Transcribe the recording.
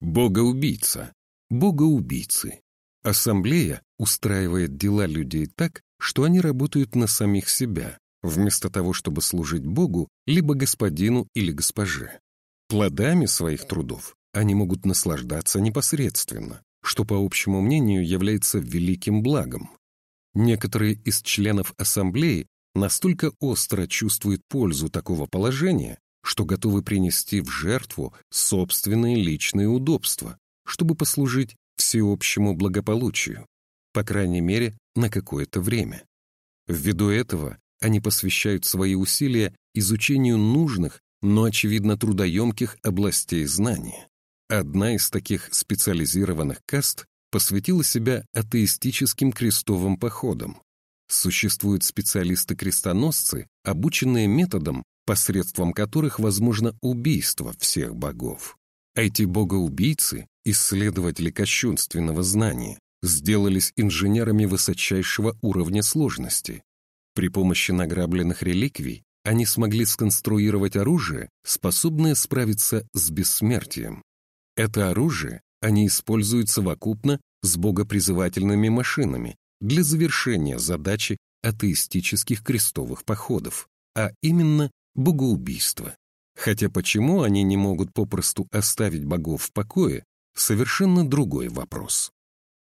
Богоубийца. Богоубийцы. Ассамблея устраивает дела людей так, что они работают на самих себя, вместо того, чтобы служить Богу, либо господину или госпоже. Плодами своих трудов они могут наслаждаться непосредственно, что, по общему мнению, является великим благом. Некоторые из членов ассамблеи настолько остро чувствуют пользу такого положения, что готовы принести в жертву собственные личные удобства, чтобы послужить всеобщему благополучию, по крайней мере, на какое-то время. Ввиду этого они посвящают свои усилия изучению нужных, но, очевидно, трудоемких областей знания. Одна из таких специализированных каст посвятила себя атеистическим крестовым походам. Существуют специалисты-крестоносцы, обученные методом, посредством которых возможно убийство всех богов. Эти богоубийцы, исследователи кощунственного знания, сделались инженерами высочайшего уровня сложности. При помощи награбленных реликвий они смогли сконструировать оружие, способное справиться с бессмертием. Это оружие они используют совокупно с богопризывательными машинами для завершения задачи атеистических крестовых походов, а именно богоубийства. Хотя почему они не могут попросту оставить богов в покое, совершенно другой вопрос.